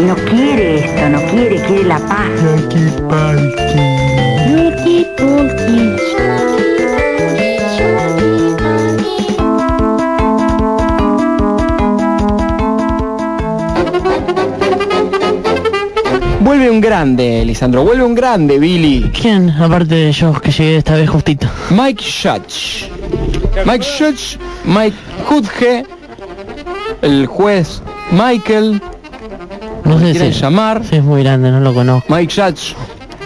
No quiere esto, no quiere, quiere la paz. Vuelve un grande, Lisandro, vuelve un grande, Billy. ¿Quién? Aparte de yo, que llegué esta vez justito. Mike Judge. Mike Judge, Mike Hudge, el juez Michael, No sé quieren si... llamar. Sí, es muy grande, no lo conozco. Mike Judge.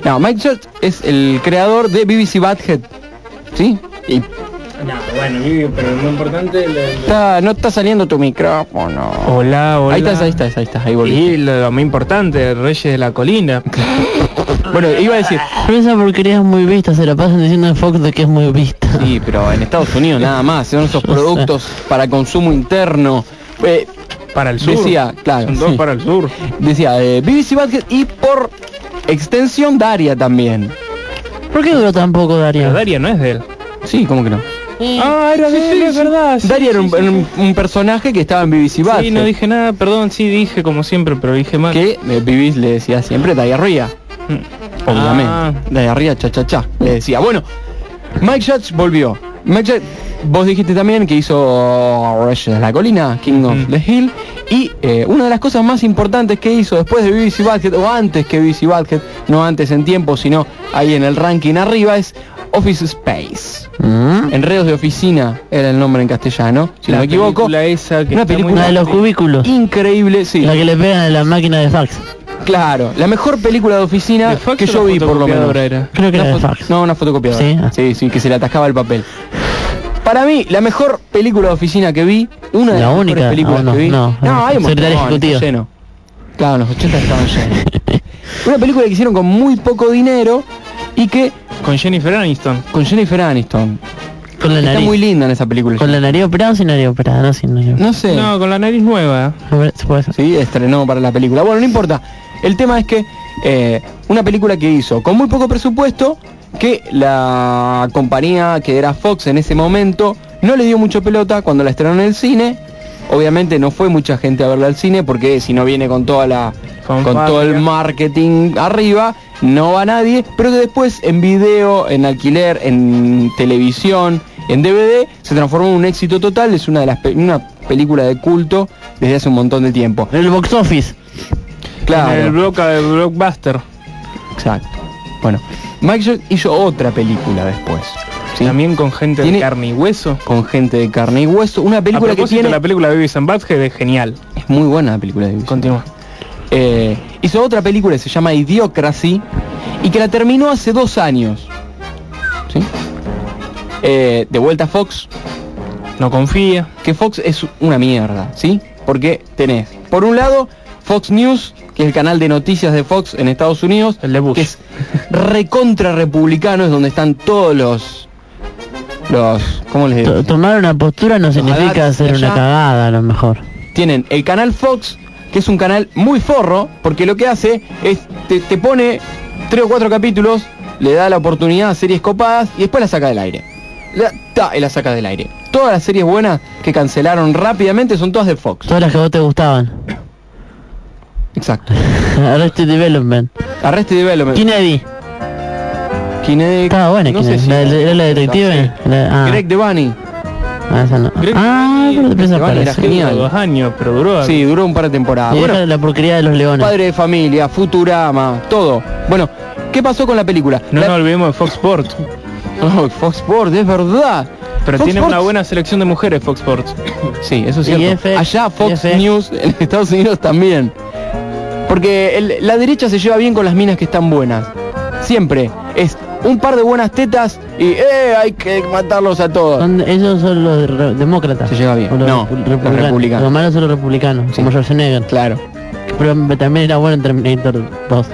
No, Mike Judge es el creador de BBC Badhead. ¿Sí? Y No, bueno, pero lo importante... está- no está saliendo tu micrófono. Hola, hola. Ahí estás, ahí estás, ahí estás, ahí volviste. Y lo, lo más importante, Reyes de la Colina. Bueno, iba a decir, Pero esa porquería es muy vista, se la pasan diciendo en Fox de que es muy vista. sí, pero en Estados Unidos nada más, son esos productos para consumo interno. Eh, Para el sur. Decía, claro, Son dos sí. para el sur. decía eh, BBC Badhead y por extensión Daria también. ¿Por qué duró tan poco? Pero Daria no es de él. Sí, ¿cómo que no? Ah, era de él, es verdad. sí, Daria era sí, un, sí, era un- un personaje que estaba en BBC Badhead. Sí, no dije nada, perdón, sí dije como siempre, pero dije mal. que eh, BBC le decía siempre diarrea. Mm. Obviamente. Ah. Diarrea, cha cha cha. Le decía, bueno, Mike Judge volvió. Mike Judge, vos dijiste también que hizo de la Colina, King of the Hill. Y eh, una de las cosas más importantes que hizo después de BBC Badhead, o antes que BBC Badhead, no antes en tiempo, sino ahí en el ranking arriba, es Office Space. ¿Mm? Enredos de oficina era el nombre en castellano, si La no me equivoco. película esa que Una película Una de los cubículos. Increíble, sí. La que le pegan en la máquina de fax. Claro, la mejor película de oficina ¿De fax que yo vi por lo menos. era? Creo que Una era de fo- fax. No, una fotocopiadora. Sí, ah. sí, sí, que se le atascaba el papel. Para mí, la mejor película de oficina que vi, una de La las única, mejores películas no, no, que vi. no, no, hay un Secretario montón, Ejecutivo. está lleno. Claro, en los 80 estaban llenos. una película que hicieron con muy poco dinero y que Con Jennifer Aniston. con Jennifer Aniston. Con la Está nariz. muy linda en esa película. ¿Con la nariz operada o sin nariz operada? No, sin nariz. No sé. No, con la nariz nueva. Sí, estrenó para la película. Bueno, no importa. El tema es que eh, una película que hizo con muy poco presupuesto, que la compañía que era Fox en ese momento no le dio mucho pelota cuando la estrenó en el cine. Obviamente no fue mucha gente a verla al cine porque si no viene con toda la con todo el marketing arriba, no va nadie, pero que después en video, en alquiler, en televisión, en DVD se transformó en un éxito total, es una de las pe- una película de culto desde hace un montón de tiempo. El box office. Claro. En el block, el blockbuster. Exacto. Bueno, Mike Judge hizo otra película después. ¿sí? También con gente Tiene- de carne y hueso. con gente de carne y hueso. Una A película que tiene... la película de Beavis and Butthead es genial. Es muy buena la película de Beavis. Continúa. Eh, hizo otra película que se llama Idiocracy y que la terminó hace dos años. ¿Sí? Eh, de vuelta a Fox, No confía. que Fox es una mierda, ¿sí? Porque tenés, por un lado, Fox News, que es el canal de noticias de Fox en Estados Unidos, El de Bush. que es recontra republicano, es donde están todos los los ¿cómo les digo? To- Tomar una postura no significa hacer una cagada, a lo mejor. Tienen el canal Fox, que es un canal muy forro, porque lo que hace es te, te pone tres o cuatro capítulos, le da la oportunidad a series copadas y después la saca del aire. La, ta, y la saca del aire. Todas las series buenas que cancelaron rápidamente son todas de Fox. Todas las que a vos te gustaban. Exacto. Arrested Development. Arrested Development. Kennedy. Kinect- Estaba buena, no sé Kennedy. si- La, era la detective. Sí. La- ah, Greg Bunny. ah, esa no. Greg Ah, Devani- pero después Devani era genial. Dos años, pero duró. Sí, duró un par de temporadas. Y Bueno, la porquería de los leones. Padre de familia, Futurama, todo. Bueno, ¿qué pasó con la película? No La- nos olvidemos de Fox Sports. Oh, Fox Sports, es verdad. Pero Fox tiene una buena selección de mujeres Fox Sports. Sí, eso es cierto. Allá Fox. News en Estados Unidos también. Porque el- la derecha se lleva bien con las minas que están buenas. Siempre. Es un par de buenas tetas y ¡eh! Hay que matarlos a todos. Son- ellos son los demócratas. Se lleva bien. Los No, los republicanos. Los malos son los republicanos, Sí. como Schwarzenegger. Claro. Pero también era bueno en Terminator 2.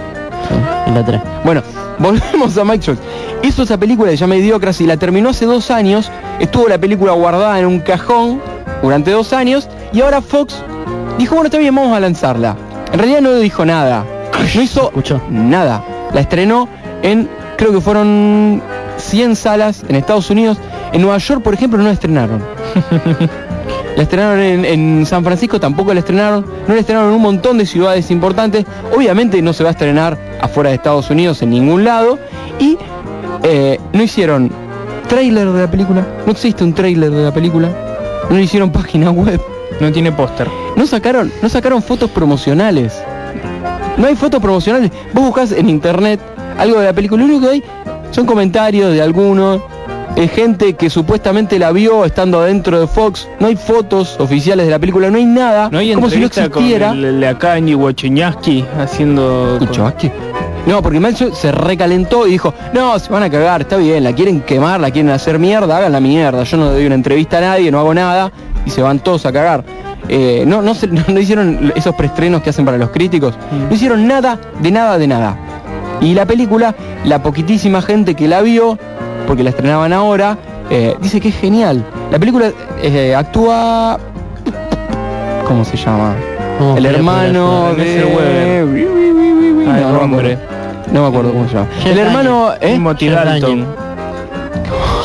En la 3. Bueno, volvemos a Mike Judge. Hizo esa película que se llama Idiocracy, la terminó hace dos años, estuvo la película guardada en un cajón durante dos años y ahora Fox dijo, bueno, está bien, vamos a lanzarla. En realidad no dijo nada, no hizo nada. La estrenó en, creo que fueron 100 salas en Estados Unidos. En Nueva York, por ejemplo, no la estrenaron. La estrenaron en, en San Francisco, tampoco la estrenaron. No la estrenaron en un montón de ciudades importantes. Obviamente no se va a estrenar afuera de Estados Unidos en ningún lado. Y eh, no hicieron trailer de la película. No existe un trailer de la película. No hicieron página web. No tiene póster. No sacaron, no sacaron fotos promocionales. No hay fotos promocionales. Vos buscas en internet algo de la película. Lo único que hay son comentarios de algunos. eh, gente que supuestamente la vio estando adentro de Fox. No hay fotos oficiales de la película. No hay nada. No hay como si no existiera. con el haciendo... con-. No, porque Melcho se recalentó y dijo, no, se van a cagar, está bien, la quieren quemar, la quieren hacer mierda, hagan la mierda, yo no doy una entrevista a nadie, no hago nada, y se van todos a cagar. Eh, no, no, se- no hicieron esos preestrenos que hacen para los críticos, no hicieron nada, de nada, de nada. Y la película, la poquitísima gente que la vio, porque la estrenaban ahora, eh, dice que es genial. La película eh, actúa... ¿Cómo se llama? ¿Cómo El hermano de... Ay, No, no me acuerdo. No me acuerdo cómo se llama. Jeff El hermano... ¿eh?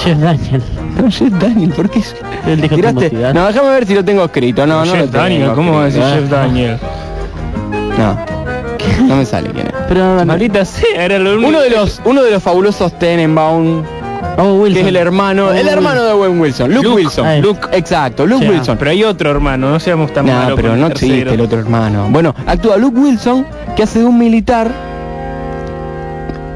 Jeff. Daniel. Jeff Daniel. No, Jeff Daniel, ¿por qué? Él dijo Tiraste... No, déjame ver si lo tengo escrito. No, no lo Jeff tengo Daniel, ¿cómo va a decir Jeff Daniel? ¿eh? No. No me sale quién es. Pero Maldita sea, era lo único Uno de los, uno de los fabulosos Tenenbaum, Oh, Wilson. que es el hermano, Oh, el hermano de Owen Wilson, Luke, Luke, Wilson. ah, Luke, exacto, Luke Sí, Wilson. Pero hay otro hermano, no seamos tan No, malos pero no existe el otro hermano. Bueno, actúa Luke Wilson, que hace de un militar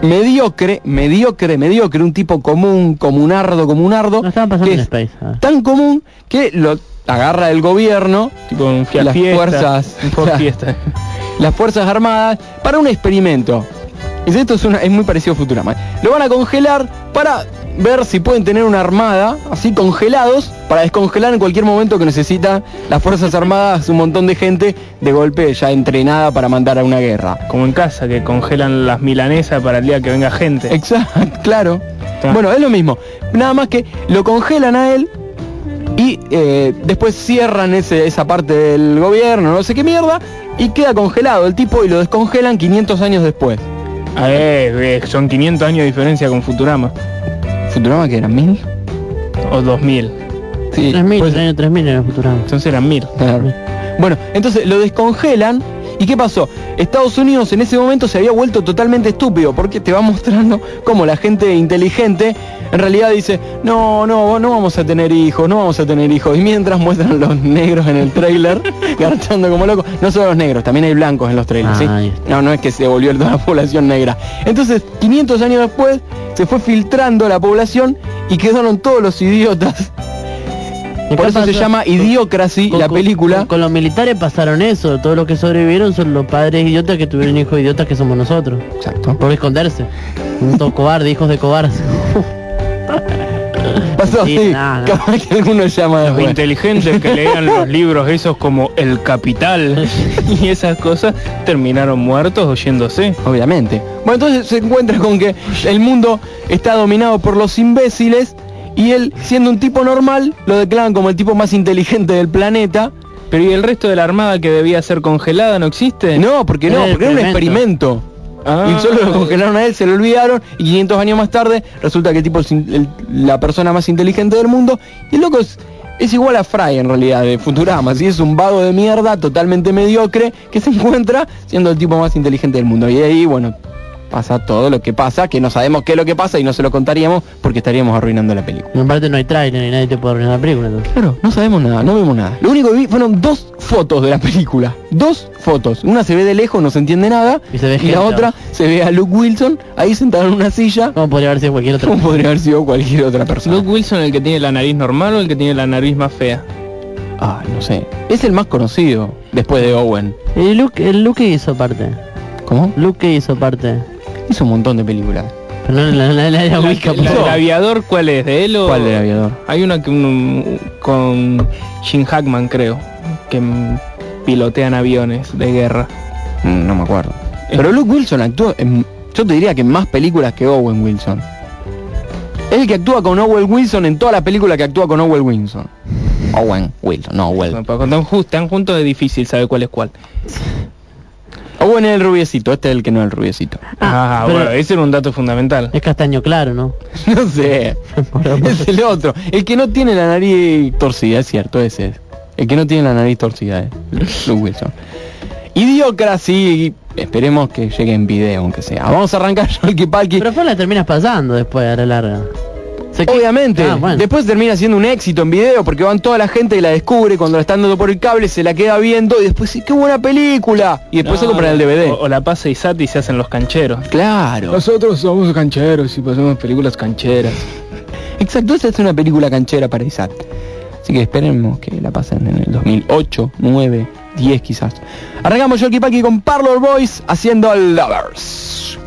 mediocre, mediocre, mediocre, un tipo común, comunardo, comunardo, No estaban pasando que en es Space. ah. tan común que lo agarra el gobierno, Tipo un Las Fiesta, fuerzas- un. Fiesta. las Fuerzas Armadas, para un experimento. Y esto es, una- es muy parecido a Futurama. Lo van a congelar para ver si pueden tener una armada, así congelados, para descongelar en cualquier momento que necesita las Fuerzas Armadas un montón de gente de golpe ya entrenada para mandar a una guerra. Como en casa, que congelan las milanesas para el día que venga gente. Exacto, claro. Está. Bueno, es lo mismo. Nada más que lo congelan a él y eh, después cierran ese- esa parte del gobierno, no sé qué mierda, y queda congelado el tipo y lo descongelan 500 años después. Ah, eh, eh, son 500 años de diferencia con Futurama. ¿Futurama que eran mil? O 2000. Sí, 3000, pues- el año 3000 en el Futurama. Entonces eran 1000. Claro. Bueno, entonces lo descongelan. ¿Y qué pasó? Estados Unidos en ese momento se había vuelto totalmente estúpido porque te va mostrando cómo la gente inteligente en realidad dice, no, no, no vamos a tener hijos, no vamos a tener hijos. Y mientras muestran los negros en el trailer, garchando como locos. No solo los negros, también hay blancos en los trailers, ¿sí? No, no es que se volvió toda la población negra. Entonces, 500 años después, se fue filtrando la población y quedaron todos los idiotas. ¿Y Por eso se llama Idiocracy, Con- la con- película. Con, con los militares pasaron eso. Todos los que sobrevivieron son los padres idiotas que tuvieron hijos idiotas que somos nosotros. Exacto. Por esconderse. Un todo cobarde, hijos de cobardes. Pasó Sí, así. Capaz que alguno llama Los después. inteligentes que leían los libros esos como El Capital y esas cosas terminaron muertos oyéndose. Obviamente. Bueno, entonces se encuentra con que el mundo está dominado por los imbéciles y él, siendo un tipo normal, lo declaran como el tipo más inteligente del planeta. Pero ¿y el resto de la armada que debía ser congelada no existe? No, porque no, porque era un experimento. Ah. Y solo lo congelaron a él, se lo olvidaron y 500 años más tarde resulta que el tipo es el- la persona más inteligente del mundo y el loco es, es igual a Fry en realidad de Futurama, así es un vago de mierda totalmente mediocre que se encuentra siendo el tipo más inteligente del mundo y ahí bueno pasa todo lo que pasa, que no sabemos qué es lo que pasa y no se lo contaríamos porque estaríamos arruinando la película. En parte no hay trailer ni nadie te puede arruinar la película. entonces. Claro, no sabemos nada, no vemos nada. Lo único que vi fueron dos fotos de la película. Dos fotos. Una se ve de lejos, no se entiende nada. Y se ve la gente otra se ve a Luke Wilson ahí sentado en una silla. ¿Cómo podría haber sido cualquier otro? Como podría haber sido cualquier otra persona. Luke Wilson el que tiene la nariz normal o el que tiene la nariz más fea. Ah, no sé. Es el más conocido después de Owen. El Luke, el Luke hizo parte. ¿Cómo? Luke hizo parte. Hizo un montón de películas. Pero no la, la, la, la La- ubica, la- por ¿El aviador cuál es? ¿De él o...? ¿Cuál del aviador? Hay una que un- con Jim Hackman creo, que pilotean aviones de guerra. Mm, No me acuerdo. Pero Luke Wilson actuó en, yo te diría que en más películas que Owen Wilson. Es el que actúa con Owen Wilson en toda la película que actúa con Owen Wilson. Owen Wilson, no Owen. Cuando están juntos es difícil saber cuál es cuál. Owen es el rubiecito, este es el que no es el rubiecito. Ah, pero- bueno, ese era un dato fundamental. Es castaño claro, ¿no? No sé. Es el otro. El que no tiene la nariz torcida, es cierto, ese es. El que no tiene la nariz torcida, eh. Luke Wilson. Idiocracy, esperemos que llegue en video, aunque sea. Vamos a arrancar Yolki Palki. Pero después la terminas pasando después a la larga. Se Obviamente, Ah, bueno. después termina siendo un éxito en video porque van toda la gente y la descubre cuando la están dando por el cable, se la queda viendo y después, sí, qué buena película. Y después se No, compran el DVD. O, o la pasa Isati y se hacen los cancheros. Claro. Nosotros somos cancheros y pasamos películas cancheras. Exacto, esta es una película canchera para ISAT. Así que esperemos que la pasen en el 2008, 9, 10 quizás. Arrancamos Yolki Palki con Parlor Boys haciendo Lovers.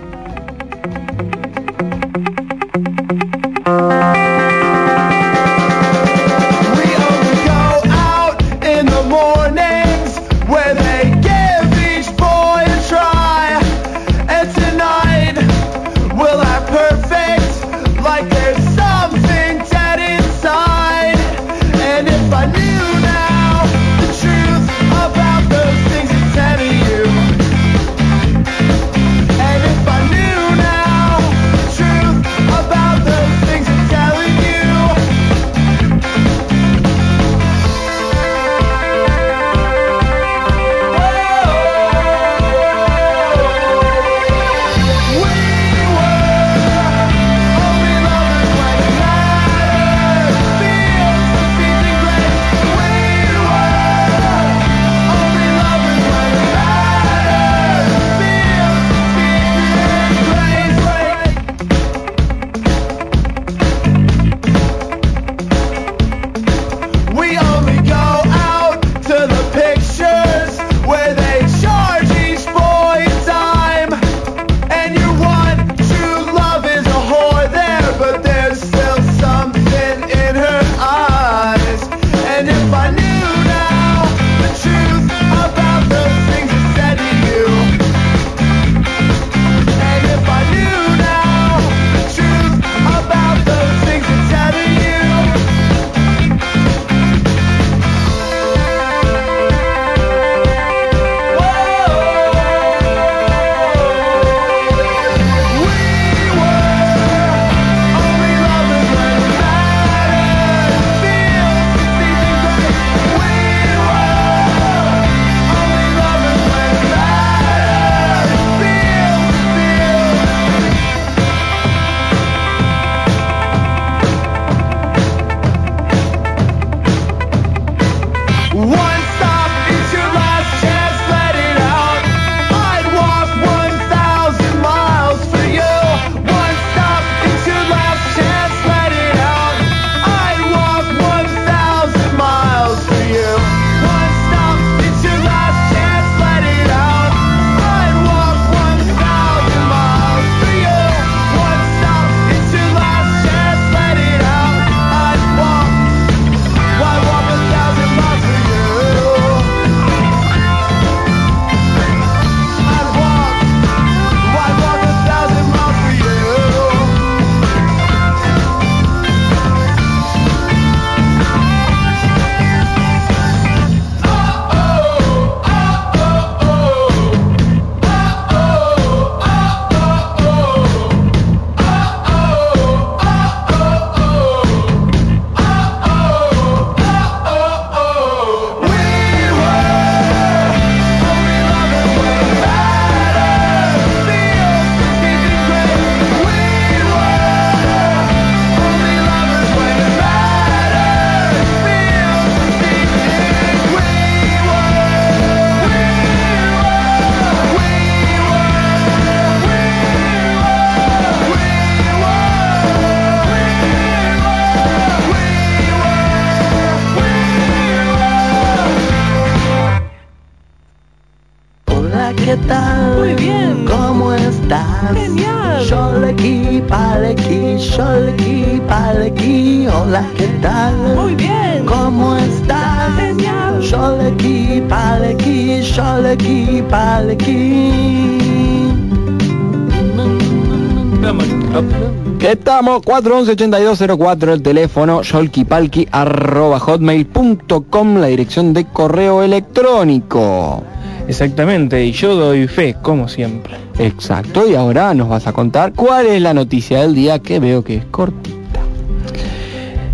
Estamos 411-8204 el teléfono, yolkipalki arroba hotmail.com la dirección de correo electrónico. Exactamente, y yo doy fe, como siempre. Exacto, y ahora nos vas a contar cuál es la noticia del día que veo que es cortita.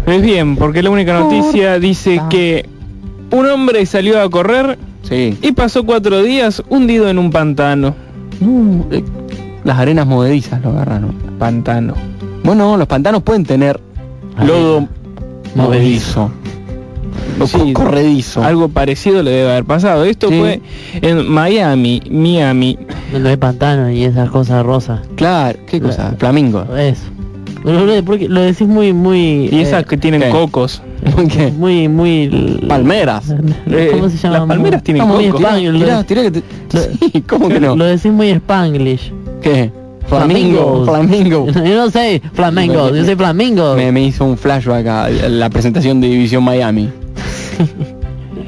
Pues bien, porque la única noticia dice que Un hombre salió a correr Sí. y pasó cuatro días hundido en un pantano. Uh, eh, las arenas movedizas lo agarraron. Pantano. Bueno, los pantanos pueden tener lodo movedizo. O Sí, co- corredizo. Algo parecido le debe haber pasado. Esto Sí. fue en Miami, Miami. Lo de pantano y esas cosas rosas. Claro, ¿qué cosa? La- Flamingo. Eso. Lo, lo- porque lo decís muy, muy... Y esas eh, que tienen ¿qué? cocos. ¿Qué? Muy, muy... Palmeras. Eh, ¿Cómo se llama? las palmeras tienen Estamos muy tirá que te... lo- Sí, ¿cómo que no? Lo decís muy Spanglish. ¿Qué? Flamingo. Flamingo. Yo no sé flamingo, yo soy flamingo. Me, me hizo un flashback a la presentación de División Miami.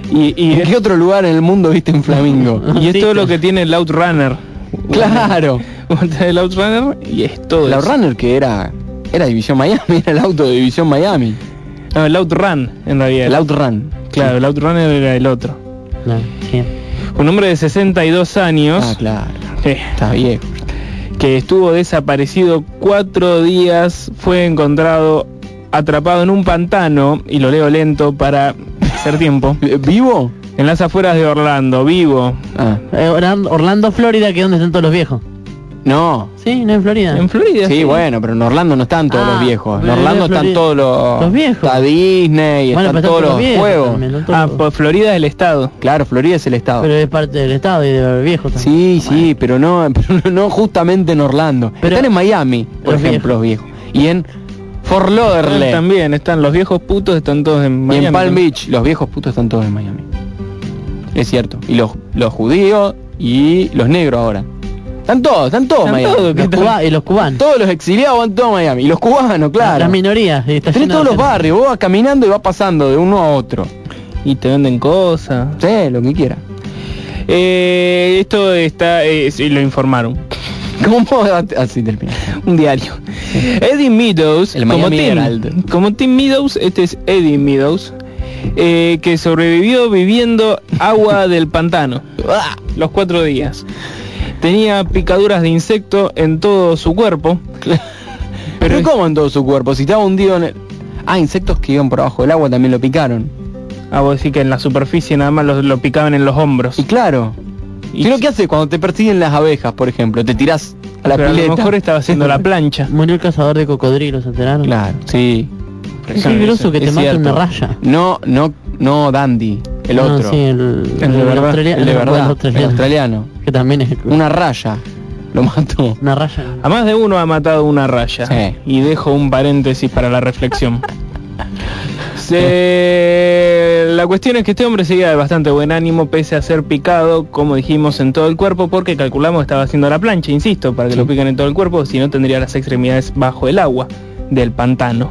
Y, y, ¿En qué otro lugar en el mundo viste un flamingo? y es todo claro. lo que tiene el Outrunner. claro. el Outrunner y es todo. La eso. Runner que era era División Miami, era el auto de División Miami. No, el Outrun, en realidad. El Outrun. Claro, el Outrunner era el otro. No, sí. Un hombre de 62 años Ah, claro. eh, Está bien. Que estuvo desaparecido cuatro días fue encontrado atrapado en un pantano, y lo leo lento para hacer tiempo, ¿Vivo? en las afueras de Orlando, vivo. Ah. Eh, Orlando, Orlando, Florida, que es donde están todos los viejos. No. Sí, no en Florida. En Florida. Sí, bueno, pero en Orlando no están todos Ah, los viejos. En Orlando están todos los... los viejos. Está Disney, Bueno, están todos los viejos juegos. también, no todos Ah, pues Florida es el estado. Claro, Florida es el estado. Pero es parte del estado y de los viejos también. Sí, sí, pero no, pero no- justamente en Orlando. Pero- Están en Miami, por Los ejemplo, los viejos. Y en Fort Lauderdale. También están los viejos putos, están todos en y Miami. en Palm Beach, los viejos putos están todos en Miami. Es cierto. Y los, los judíos y los negros ahora. Están todos, están todos Miami. todos, ¿qué Los cuba- y los cubanos. Todos los exiliados van todos a Miami. Y los cubanos, claro. Las minorías. Tenés todos los barrios, vos vas caminando y vas pasando de uno a otro. Y te venden cosas. Sí, lo que quiera. Eh, esto está, eh, sí, lo informaron. ¿Cómo? Así termina. Un diario. Eddie Meadows, El como Tim, como Tim Meadows, este es Eddie Meadows, eh, que sobrevivió viviendo agua del pantano Ah, los cuatro días. Tenía picaduras de insecto en todo su cuerpo. Pero ¿cómo en todo su cuerpo? Si estaba hundido en el... Ah, insectos que iban por abajo del agua también lo picaron. Ah, vos decís que en la superficie nada más lo, lo picaban en los hombros. Y claro. Y- ¿Y lo que hace cuando te persiguen las abejas, por ejemplo? Te tirás a la Pero a pileta. lo mejor estaba haciendo la plancha. Murió el cazador de cocodrilos, ¿se enteraron? Claro, sí. Es peligroso que te mate una raya. No, no, no Dandy, el No, otro. sí, el, El de verdad, australia- el de no, verdad, el el australiano, australiano. Que también es Una raya. Lo mató. una raya. A más de uno ha matado una raya. Sí. Y dejo un paréntesis para la reflexión. Se- La cuestión es que este hombre seguía de bastante buen ánimo pese a ser picado, como dijimos, en todo el cuerpo porque calculamos que estaba haciendo la plancha, insisto, para que Sí. lo piquen en todo el cuerpo, si no tendría las extremidades bajo el agua del pantano.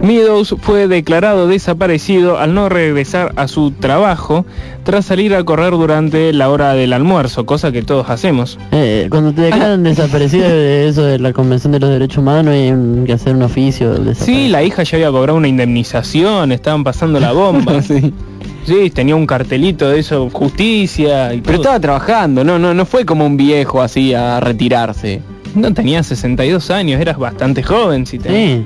Meadows fue declarado desaparecido al no regresar a su trabajo tras salir a correr durante la hora del almuerzo, cosa que todos hacemos. Eh, cuando te declaran desaparecido de eso de la Convención de los Derechos Humanos hay que hacer un oficio Sí, la hija ya había cobrado una indemnización, estaban pasando la bomba. Sí. Sí, tenía un cartelito de eso, justicia y Pero todo. estaba trabajando, no, no, no fue como un viejo así a retirarse. No tenía 62 años, eras bastante joven si te... Sí.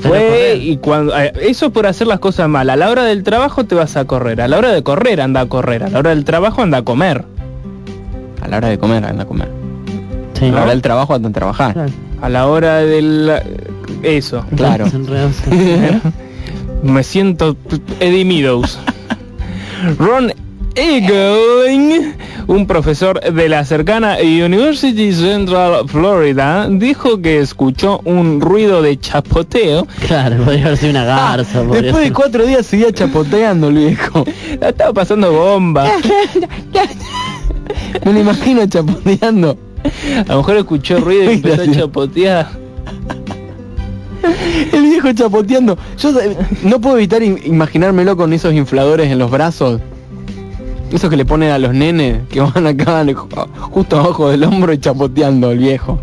Fue y cuando eh, eso por hacer las cosas mal, a la hora del trabajo te vas a correr, a la hora de correr anda a correr, a la hora del trabajo anda a comer, A la hora de comer, anda a comer. Sí. A la hora del trabajo, anda a trabajar. Claro. a la hora del eso. Claro. Me siento Eddie Meadows. Ron Eagling, un profesor de la cercana University Central Florida, dijo que escuchó un ruido de chapoteo. Claro, podría haber sido una garza. Ah, Después de cuatro días seguía chapoteando el viejo. La estaba pasando bomba. Me lo imagino chapoteando. A lo mejor escuchó ruido y empezó a chapotear. El viejo chapoteando. Yo eh, no puedo evitar im- imaginármelo con esos infladores en los brazos. Esos que le ponen a los nenes que van acá ju- justo abajo del hombro y chapoteando el viejo.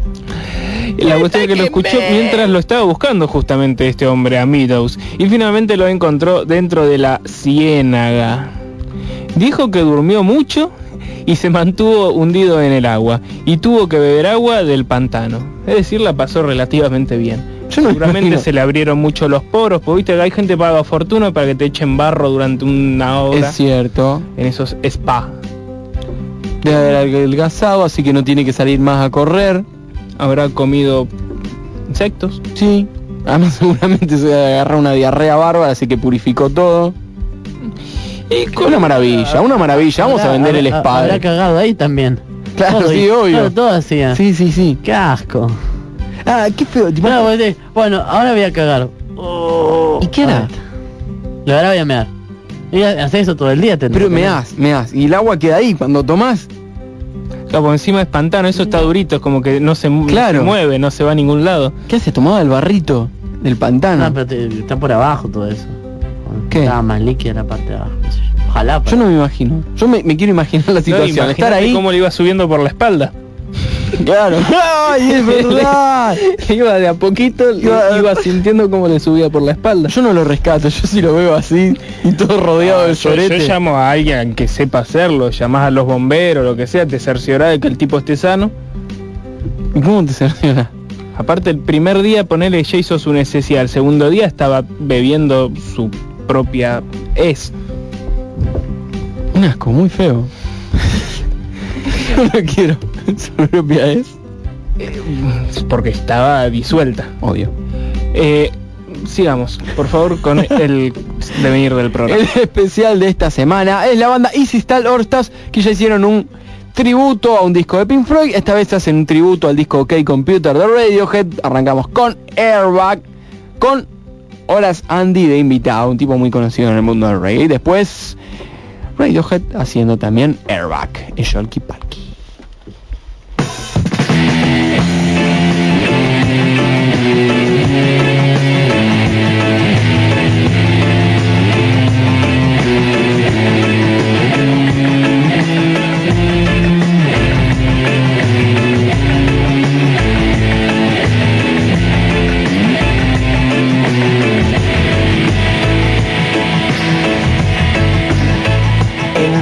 La cuestión es que lo escuchó mientras lo estaba buscando justamente este hombre a Meadows y finalmente lo encontró dentro de la ciénaga. Dijo que durmió mucho y se mantuvo hundido en el agua y tuvo que beber agua del pantano. Es decir, la pasó relativamente bien. Yo no me Seguramente imagino. se le abrieron mucho los poros, porque viste que hay gente que paga fortuna para que te echen barro durante una hora Es cierto. en esos spa. Debe haber adelgazado, así que no tiene que salir más a correr. Habrá comido insectos. Sí. Además seguramente se agarra una diarrea bárbara, así que purificó todo. Una maravilla, una maravilla. Vamos a vender el spa. Habrá cagado ahí también. Claro, Todo, sí, y- obvio. Todo, todo hacía. Sí, sí, sí. Qué asco. Ah, qué feo. tipo- No, vos decís, bueno, ahora voy a cagar. Oh. ¿Y qué hará? Y ahora voy a mear. Y hace eso todo el día. tendrá Pero que mear. Y el agua queda ahí cuando tomás. Claro, por encima es pantano, eso está durito, es como que no se, Claro. se mueve, no se va a ningún lado. ¿Qué hace? Tomaba el barrito del pantano. No, pero te- está por abajo todo eso. ¿Qué? Está más líquida la parte de abajo. qué sé yo. Ojalá. Yo pero- no me imagino. Yo me, me quiero imaginar la No, situación. Estar imagínate ahí. cómo le iba subiendo por la espalda. Claro. ¡Ay, es verdad! iba de a poquito, Iba- iba, sintiendo cómo le subía por la espalda. Yo no lo rescato, yo sí lo veo así y todo rodeado Ah, de yo, yo sorete. llamo a alguien que sepa hacerlo, llamás a los bomberos, lo que sea, te cerciorás de que el tipo esté sano. ¿Y cómo te cerciona? Aparte el primer día ponele ya hizo su necesidad, el segundo día estaba bebiendo su propia es. Un asco muy feo. no lo quiero. Es. porque estaba disuelta. Odio. Eh, sigamos, por favor, con el devenir del programa. El especial de esta semana es la banda Easy Style Orstas que ya hicieron un tributo a un disco de Pink Floyd. Esta vez hacen un tributo al disco OK Computer de Radiohead. Arrancamos con Airbag, con Horas Andy de invitado, un tipo muy conocido en el mundo del reggae. Y después Radiohead haciendo también Airbag y Sholky Palky.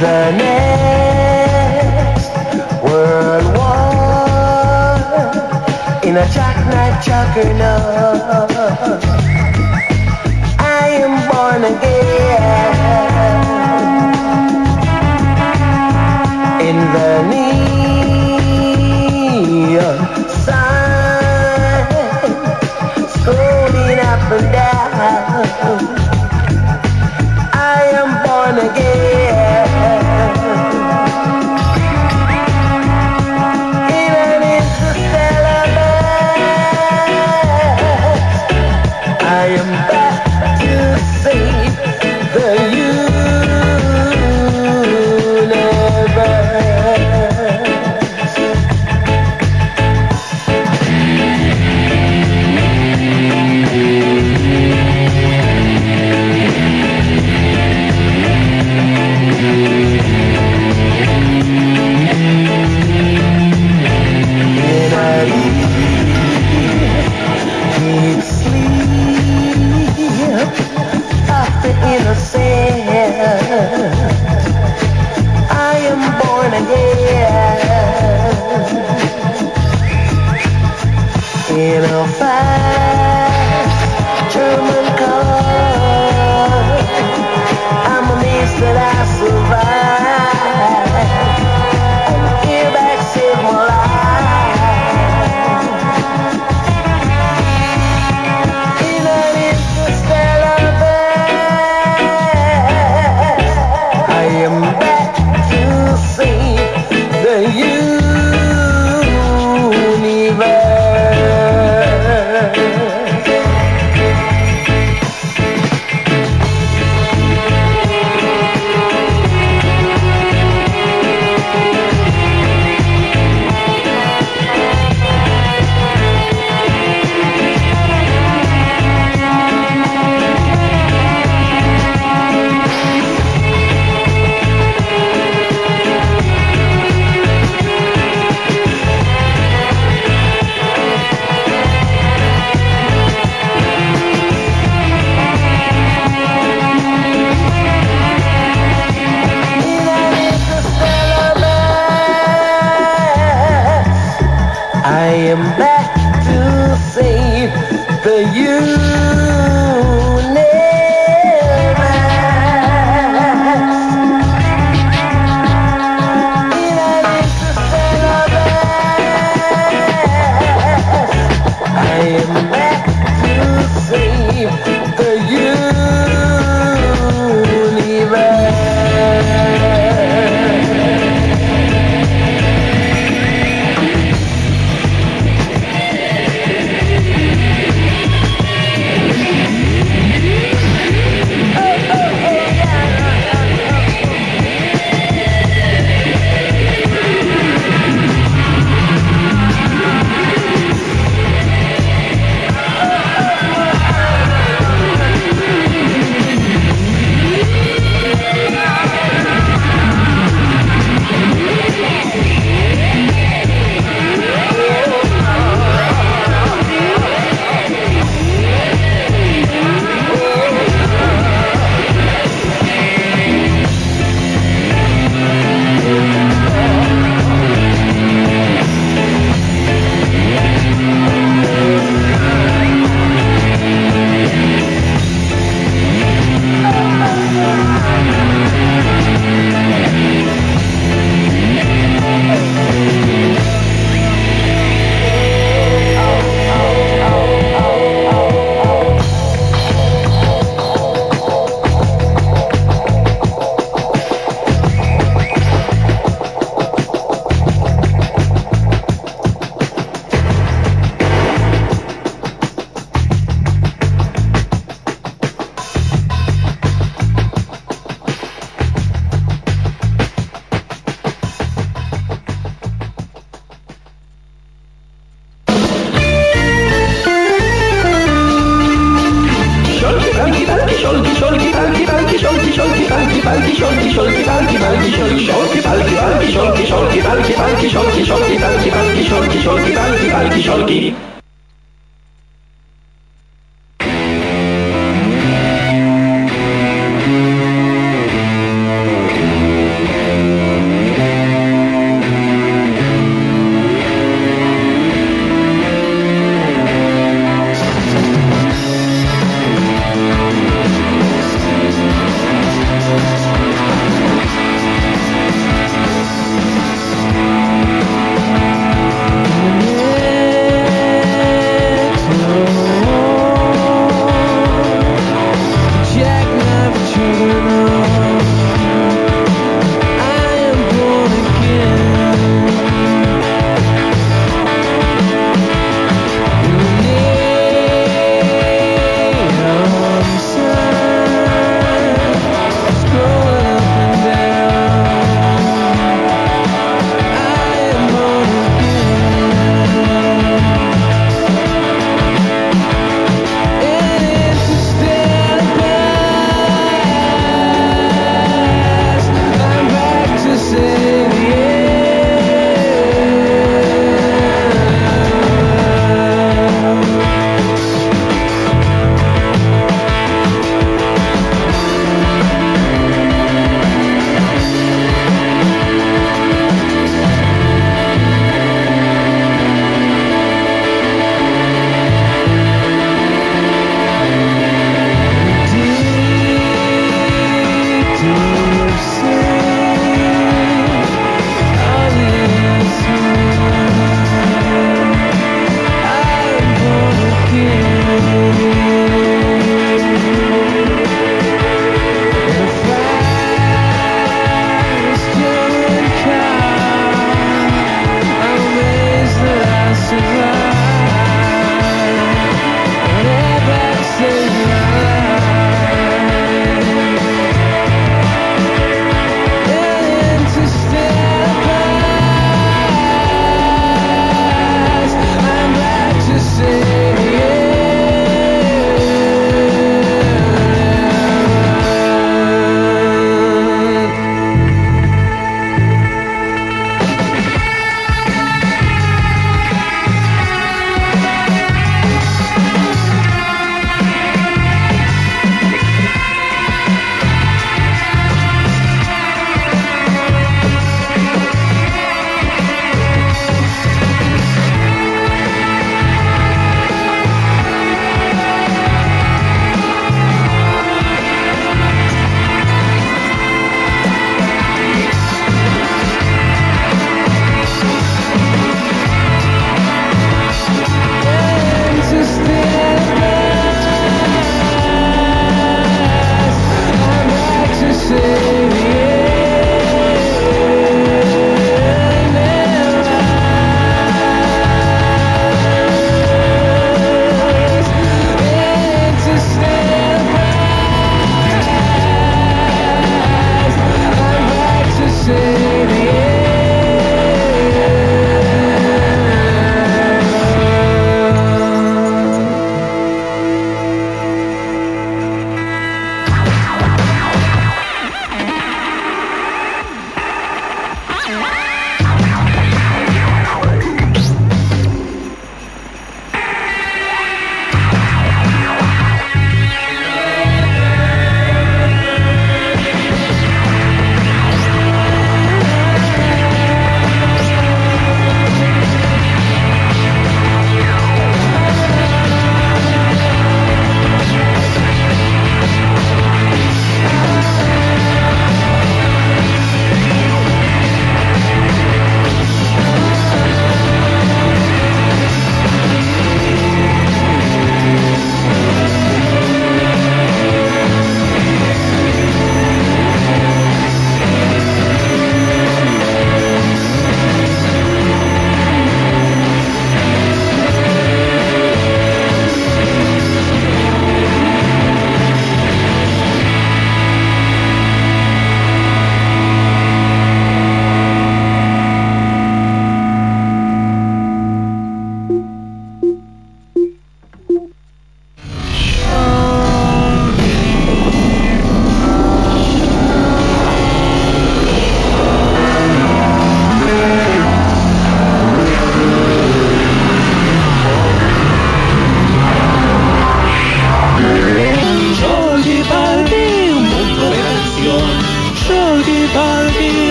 The next world war. In a jackknife juggernaut. I am born again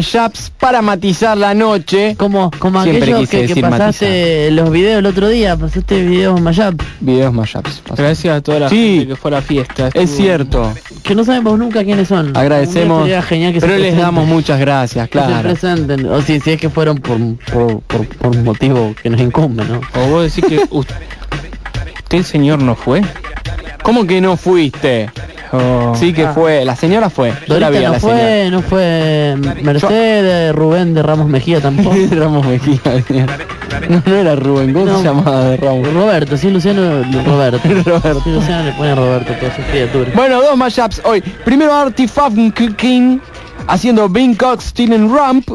mashups para matizar la noche. Como, como Siempre aquello quise que, que pasaste los videos el otro día, pasaste videos mashup, Videos mashups. Gracias a toda la Sí. gente que fue a la fiesta. Es cierto. que no sabemos nunca quiénes son. Agradecemos. Genial que se Pero les damos muchas gracias, Que se claro. presenten, o si, si es que fueron por, por, por, por un motivo que nos incumbe, ¿no? O vos decís que usted, usted señor no fue. ¿Cómo que no fuiste? Oh. Sí que fue, la señora fue. Yo la Dorita a no la fue, no fue Mercedes, Rubén de Ramos Mejía tampoco. señora. Ramos Mejía. No, no era Rubén, ¿cómo No. se llamaba de Ramos? Roberto, sí, Luciano, Roberto. Roberto. Sí, Luciano le pone Roberto a todas sus criaturas. Bueno, dos mashups hoy. Primero Artie King haciendo Bing Cox Stealing Ramp,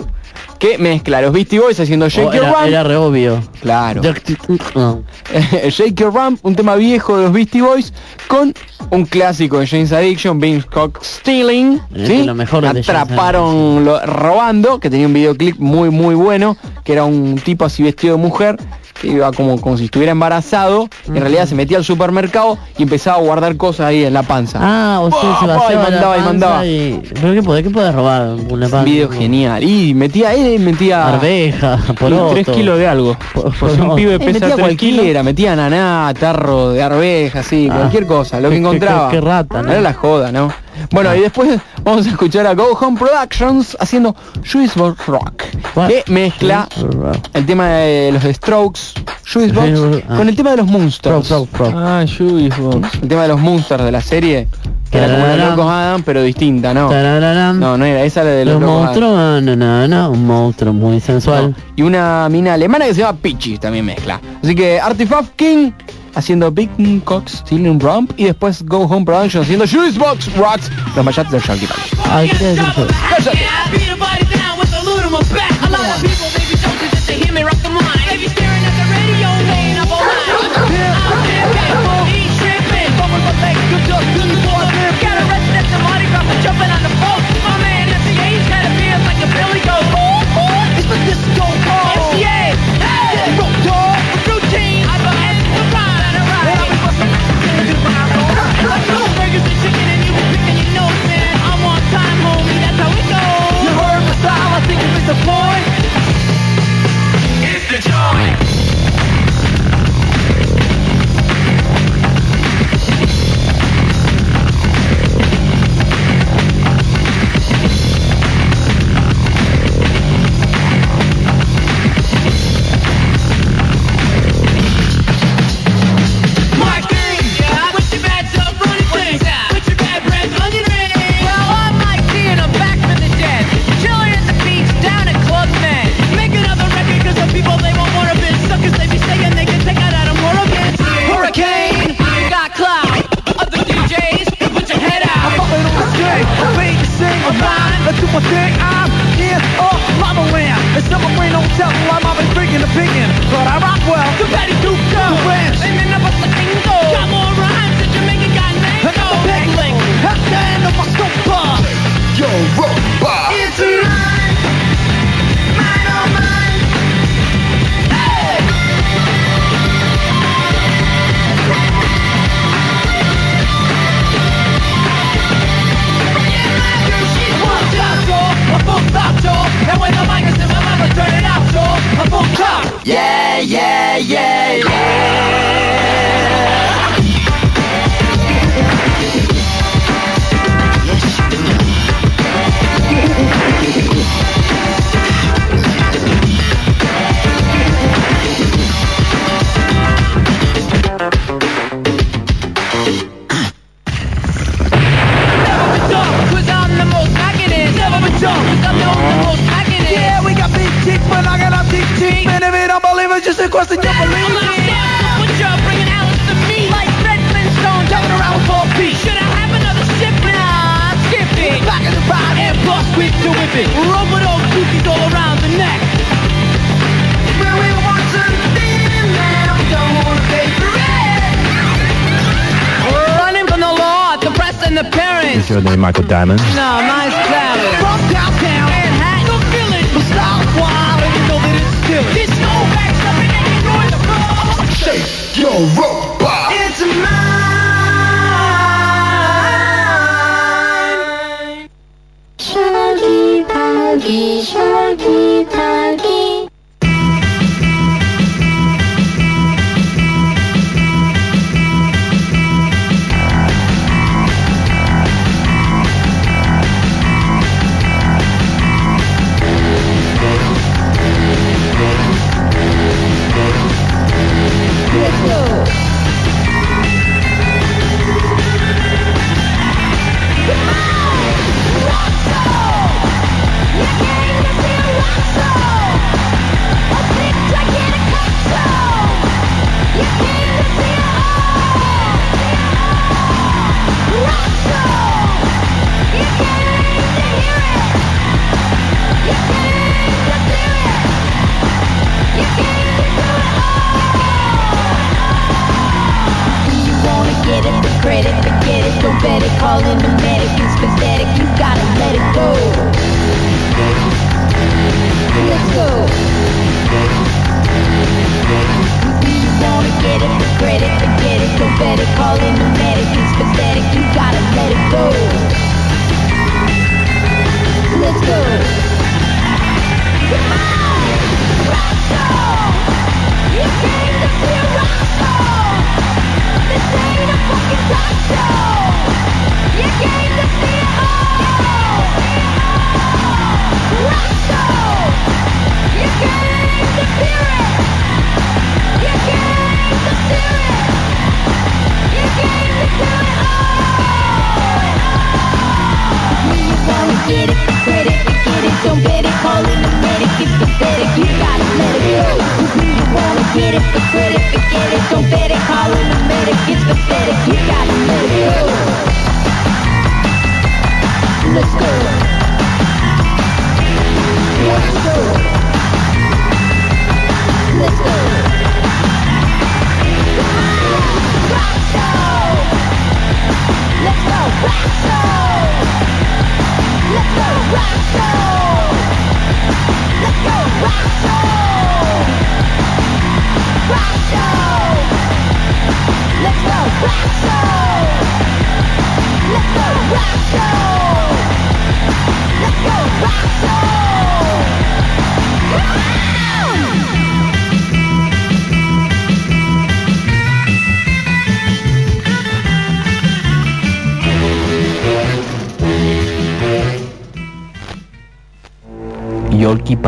que mezcla a los Beastie Boys haciendo Shake Oh, Your era, Rump. era re obvio. Claro. No. Shake Your Rump, un tema viejo de los Beastie Boys, con un clásico de James Addiction, Cox Stealing. ¿sí? lo mejor de Atraparon lo- robando, que tenía un videoclip muy muy bueno, que era un tipo así vestido de mujer que iba como, como si estuviera embarazado, en realidad se metía al supermercado y empezaba a guardar cosas ahí en la panza. Ah, o sea, se Buah, buah, y la mandaba y mandaba. y- ¿Pero qué podés, qué podés robar? Una panza? video genial. Y metía él, metía. Arveja, poroto. 3 kilos de algo. Por- Pues un por- pibe pesa metía 3 cualquiera, kilos. metía ananá, tarro de arveja, sí, Ah. cualquier cosa, lo que encontraba. rata, ¿no? Era la joda, ¿no? Bueno, y después vamos a escuchar a Go Home Productions haciendo Juicebox Rock, What? que mezcla el tema de los Strokes, Juicebox, Ah. con el tema de los Monsters. pro, pro. Ah, Juicebox. El tema de los Monsters de la serie, que era como los. Locos Adam, pero distinta, ¿no? No, no era, esa era de los, Los Locos Adam. monstruos, no, no, no, un monstruo muy sensual. No. Y una mina alemana que se llama Peachy también mezcla. Así que Artifact King haciendo Big Cox Stealing Rump y después Go Home Production haciendo Juicebox Rocks, los mashups de Sharky Punch. Ay, quería decir yo. the. Cookies all around the neck. The parents. Is your name Michael Diamond? No, nice clever. From downtown Manhattan, the village was stop you know that it's still. This no back, something that the floor. Shake your rope. 一场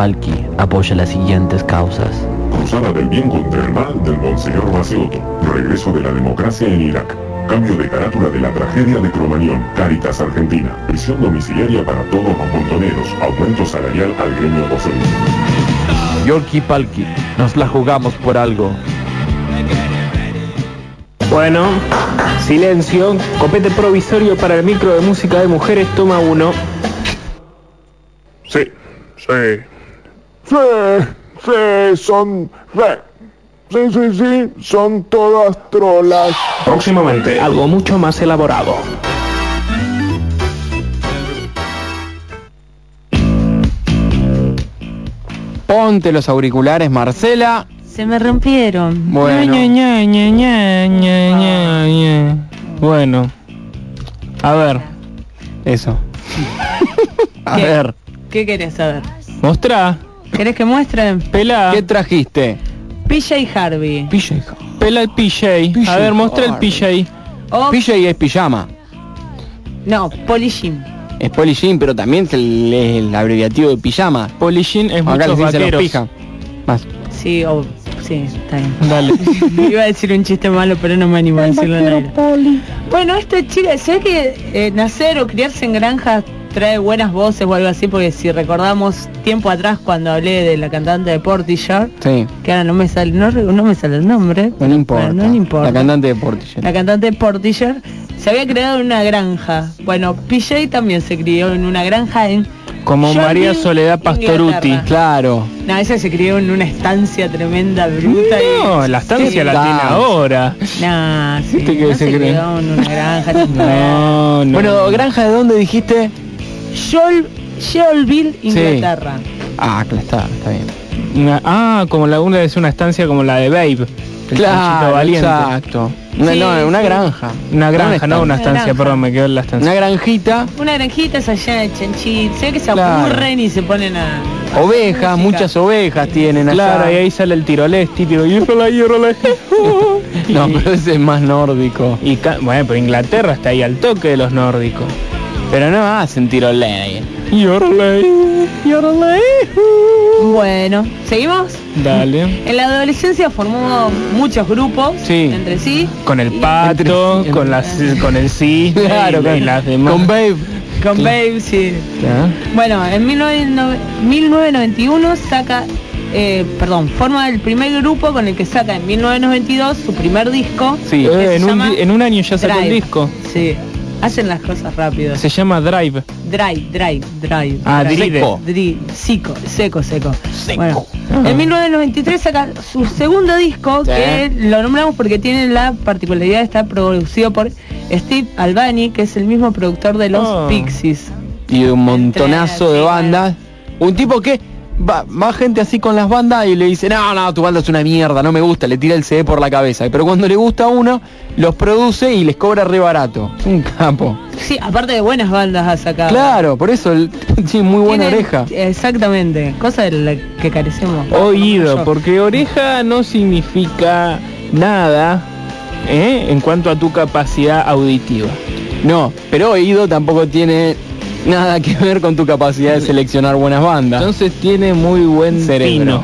Palki apoya las siguientes causas. Cruzada del bien contra el mal del Monseñor Maceoto. Regreso de la democracia en Irak. Cambio de carátula de la tragedia de Cromañón. Caritas Argentina. Prisión domiciliaria para todos los montoneros. Aumento salarial al gremio docente. Yorki Palki, nos la jugamos por algo. Bueno, silencio. Copete provisorio para el micro de música de mujeres, toma uno. Sí, sí. Sí, sí, son... Sí, sí, sí, sí, son todas trolas. Próximamente, algo mucho más elaborado. Ponte los auriculares, Marcela. Se me rompieron. Bueno. Ña, ña, ña, ña, ña, ña, ña. Bueno. A ver. Eso. A ¿Qué? ver, ¿Qué querés saber? Mostrá. ¿Querés que muestre? Pela. ¿qué trajiste? PJ Harvey. PJ. Pela el PJ. A ver, muestra el PJ. O, PJ es pijama. no, Polishim. Es polijin, pero también es el, el abreviativo de pijama. Polishin es Acá muchos les dicen los vaqueros. pija. Más. Sí, o, sí, está bien. Dale. Iba a decir un chiste malo, pero no me animo a decirlo. Bueno, esta chica, ¿sabes que eh, nacer o criarse en granjas trae buenas voces o algo así, porque si recordamos tiempo atrás cuando hablé de la cantante de Portishead, Sí. que ahora no me sale, no, me sale el nombre, No importa. pero no importa. La cantante de Portishead. La cantante Portishead se había creado en una granja. Bueno, PJ también se crió en una granja en Como María Soledad Pastoruti. Inglaterra. Claro. No, ella se crió en una estancia tremenda, bruta No, y... la estancia la Sí. tiene ahora. Sí, ¿Viste que no se se cree? crió en una granja. No, no. Bueno, Granja de dónde dijiste? Yeovil, Inglaterra. Ah, claro, está, está bien. Una- ah, como la una es una estancia como la de Babe. El chanchito Claro, valiente. exacto. Una, Sí, no, una sí. granja. Una granja, no estancia. una estancia, granja. perdón, me quedó en la estancia. Una granjita, Una granjita es allá de Chanchit. Sé que se Claro. aburren y se ponen a... a ovejas, muchas ovejas tienen allá. Claro, y ahí sale el tirolés típico. Hierrola, hierrola. No, pero ese es más nórdico. Y bueno, pero Inglaterra está ahí al toque de los nórdicos. Pero no hacen tiroley. Hierrola, hierrola. Bueno, ¿seguimos? Dale. En la adolescencia formó muchos grupos Sí. entre sí. Con el pato, Entre- con las con el cisne Claro, con, y las demás. con Babe. Con Babe, sí. ¿Ya? Bueno, en 1909 1991 saca, eh, perdón, forma el primer grupo con el que saca en 1992 su primer disco. Sí. Eh, en, un, llama di- en un año ya sacó el Drive. disco. Sí, hacen las cosas rápido. Se llama Drive. Drive, drive, drive. Ah, drive. Dride. Dri- seco, seco, seco. Bueno, Ah. en 1993 saca su segundo disco Sí. que lo nombramos porque tiene la particularidad de estar producido por Steve Albani, que es el mismo productor de los Oh. Pixies. Y un montonazo de bandas. Un tipo que va, va gente así con las bandas y le dice, no, no, tu banda es una mierda, no me gusta, le tira el CD por la cabeza. Pero cuando le gusta a uno, los produce y les cobra re barato. Un capo. Sí, aparte de buenas bandas ha sacado. Claro, por eso el tiene muy buena Tiene- oreja. Exactamente, cosa de la que carecemos. Oído, porque oreja no significa nada ¿eh? en cuanto a tu capacidad auditiva. No, pero oído tampoco tiene nada que ver con tu capacidad de seleccionar buenas bandas. Entonces tiene muy buen Cerebro. tino.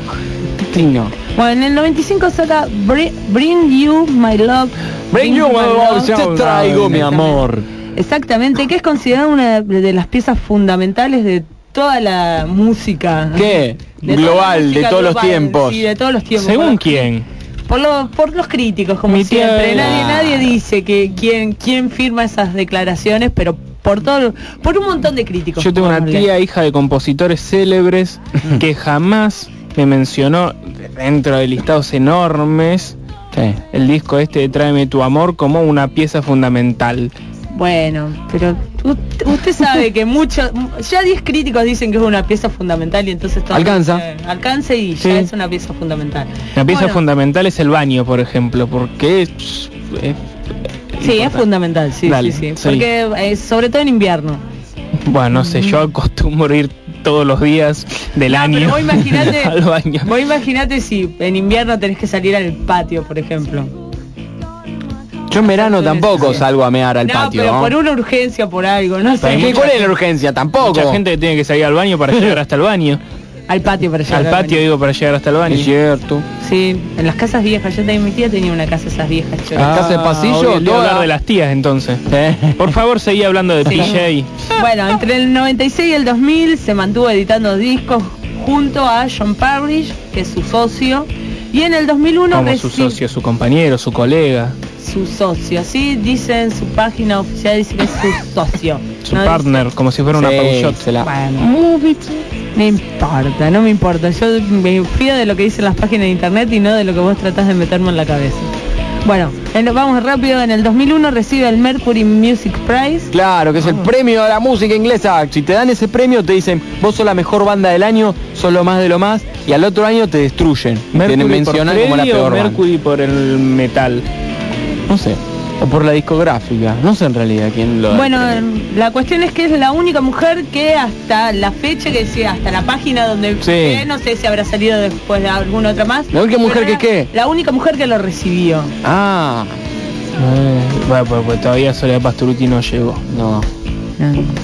Tino. Bueno, en el 95 saca Bri- Bring You My Love. Bring you my love, te traigo mi amor. Exactamente, que es considerada una de las piezas fundamentales de toda la música. ¿Qué? De Global, de todos los tiempos. Sí, de todos los tiempos. ¿Según quién? Por, lo- por los críticos, como Mi tía- siempre. Nadie, nadie dice que quién, quién firma esas declaraciones, pero por todo, por un montón de críticos. Yo tengo una tía, hija de compositores célebres, que jamás me mencionó dentro de listados enormes Sí. el disco este de Tráeme tu amor como una pieza fundamental. Bueno, pero usted sabe que muchos, ya 10 críticos dicen que es una pieza fundamental y entonces todo Alcanza. alcance y Sí. ya es una pieza fundamental. La pieza Bueno, fundamental es el baño, por ejemplo, porque es, es- Sí, es fundamental, sí, Dale, sí, sí. Porque eh, sobre todo en invierno. Bueno, no sé, yo acostumbro ir todos los días del No, año pero vos imaginate, al baño. vos imaginate si en invierno tenés que salir al patio, por ejemplo. Yo en verano Entonces, tampoco sí. salgo a mear al no, patio. pero ¿no? por una urgencia, por algo, no sé. Hay ¿Qué- mucha ¿Cuál es la urgencia? Tampoco. Mucha gente que tiene que salir al baño para llegar hasta el baño. Al patio para llegar Al patio digo para llegar hasta el baño. Es cierto. Sí, en las casas viejas. Yo también mi tía tenía una casa de esas viejas choras. casa de pasillo, obvio, te voy a toda- hablar de las tías entonces. Eh. Por favor, seguí hablando de Sí. PJ. Bueno, entre el 96 y el 2000 se mantuvo editando discos junto a John Parrish, que es su socio, y en el 2001 Como su socio, su compañero, su colega, su socio, así dice en su página oficial, dice que es su socio. su No dice- partner, como si fuera una Sí, la- Bueno, no importa, no me importa. Yo me fío de lo que dicen las páginas de internet y no de lo que vos tratás de meterme en la cabeza. Bueno, en- vamos rápido. En el 2001 recibe el Mercury Music Prize. Claro, que es el premio de la música inglesa. Si te dan ese premio, te dicen, vos sos la mejor banda del año, sos lo más de lo más, y al otro año te destruyen. Te Mercury por como la o peor banda. Mercury por el metal. No sé. O por la discográfica. No sé en realidad quién lo Bueno, la cuestión es que es la única mujer que hasta la fecha que decía, hasta la página donde Sí. fue, no sé si habrá salido después de alguna otra más. ¿La única mujer que qué? La única mujer que lo recibió. Ah, Eh, bueno, pues, pues todavía Soledad Pastoruti no llegó. no.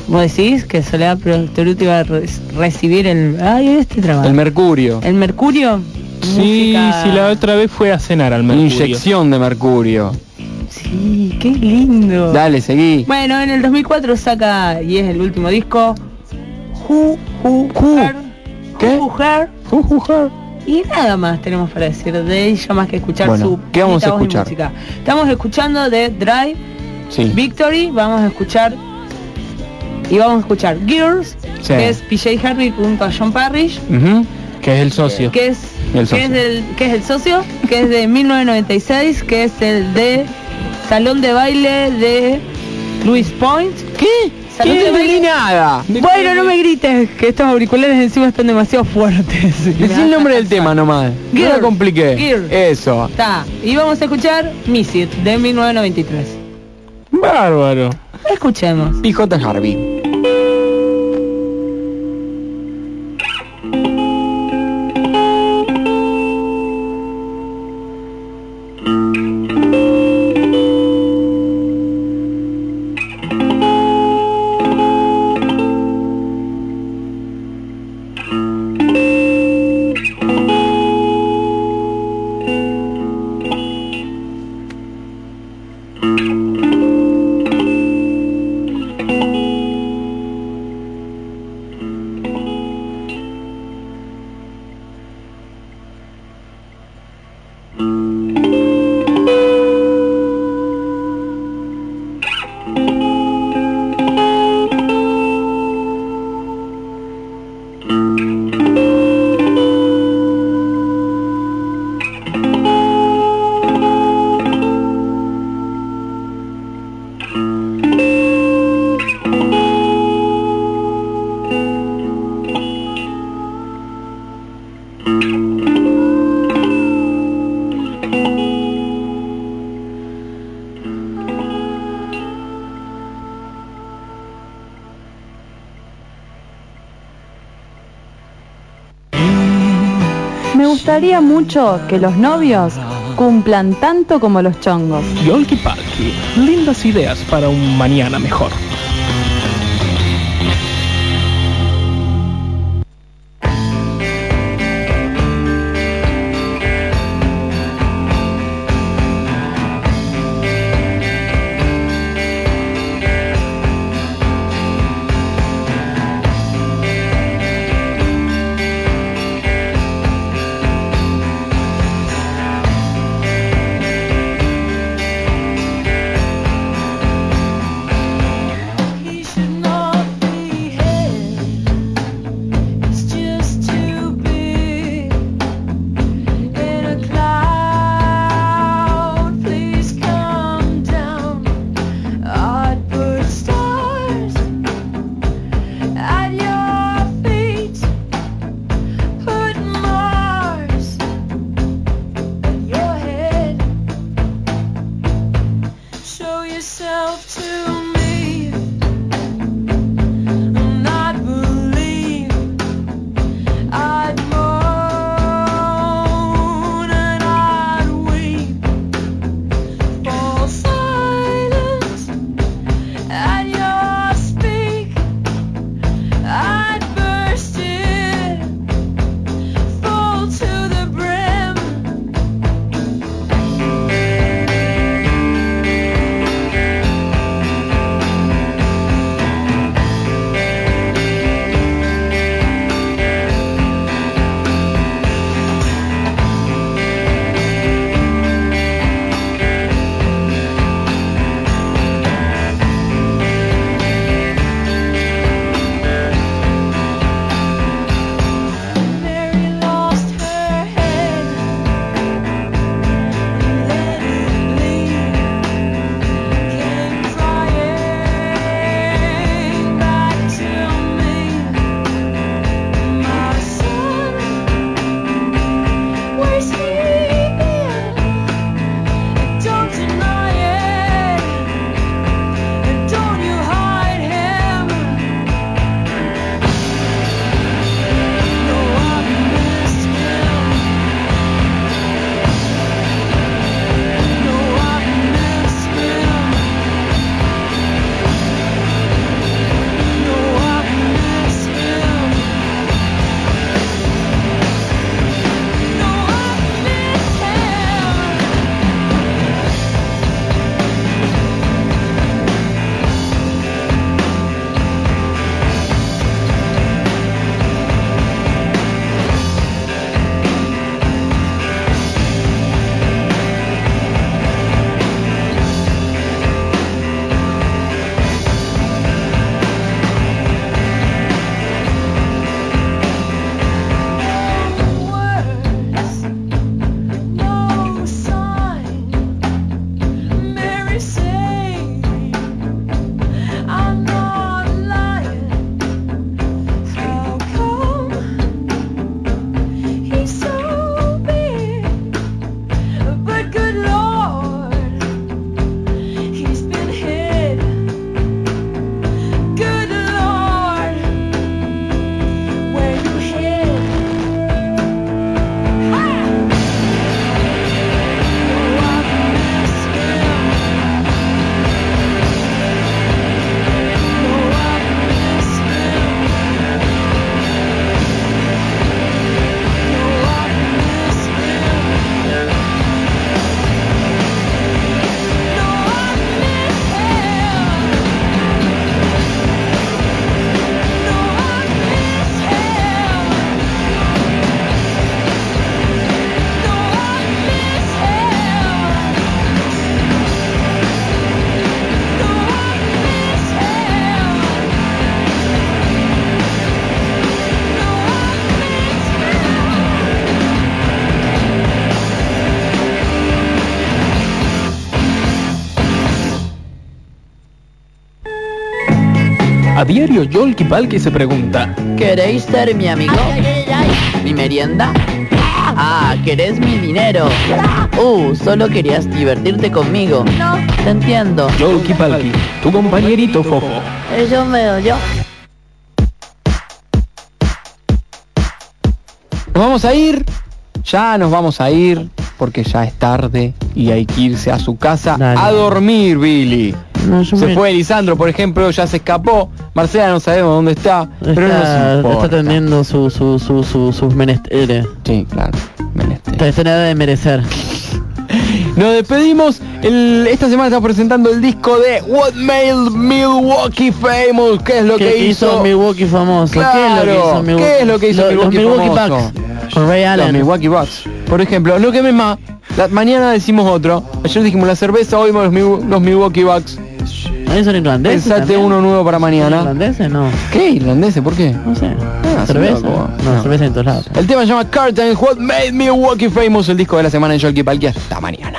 ¿Vos decís que Soledad Prostoruti iba a re- recibir el... Ay, este trabajo. El mercurio. ¿El Mercurio? Sí, Música- sí, la otra vez fue a cenar al Mercurio. Inyección de mercurio. Sí, qué lindo. Dale, seguí. Bueno, en el 2004 saca, y es el último disco, Who, Who, Her, ¿Qué? Who, Her, Who, Who, Her. Y nada más tenemos para decir de ella más que escuchar Bueno, su ¿qué vamos a escuchar? música. Estamos escuchando de Drive, Sí. Victory, vamos a escuchar y vamos a escuchar Girls, Sí. que es PJ Harvey junto a John Parrish. Que es el socio. que es El que socio. es del que es el socio, que es de 1996, que es el de Salón de baile de Louis Point. ¿Qué? Salón ¿Qué? de No baile nada. Bueno, no me grites, que estos auriculares encima están demasiado fuertes. Decí el nombre del tema nomás. No Girls. la compliqué. Eso. Está. Y vamos a escuchar Miss It de 1993. Bárbaro. Escuchemos. PJ Harvey. Gustaría mucho que los novios cumplan tanto como los chongos. Yolki Palki. Lindas ideas para un mañana mejor. Diario Yolki Palki se pregunta. ¿Queréis ser mi amigo? ¿Mi merienda? Ah, ¿querés mi dinero? Uh, solo querías divertirte conmigo. No, Te entiendo. Yolki Palki, tu compañerito fofo. eso me yo. Nos vamos a ir, ya nos vamos a ir, porque ya es tarde y hay que irse a su casa a dormir, Billy. No, se me- fue Lisandro, por ejemplo, ya se escapó. Marcela no sabemos dónde está, pero no Está, nos está importa. atendiendo su, su, su, su- sus menesteres. Sí, claro, menesteres. Está de merecer. Nos despedimos. El- esta semana estamos presentando el disco de What Made Milwaukee Famous. ¿Qué es lo ¿Qué que hizo? Milwaukee famoso? Claro, ¿Qué es lo que hizo Milwaukee? ¿Qué es lo que hizo Lo- Milwaukee los Milwaukee famoso? Bucks. Con Ray Los Allen. Milwaukee Bucks. Por ejemplo, no quemes más. La- mañana decimos otro. Ayer dijimos la cerveza, hoy los, los Milwaukee Bucks. ¿Ahí son irlandeses? Pensate también? uno nuevo para ¿Son mañana. irlandeses? No. ¿Qué? ¿Irlandeses? ¿Por qué? No sé. Ah, ¿Cerveza? locos. No, cerveza en todos lados. El tema se llama Curtain, What Made Milwaukee Famous, el disco de la semana en Jolky Palki. Hasta mañana.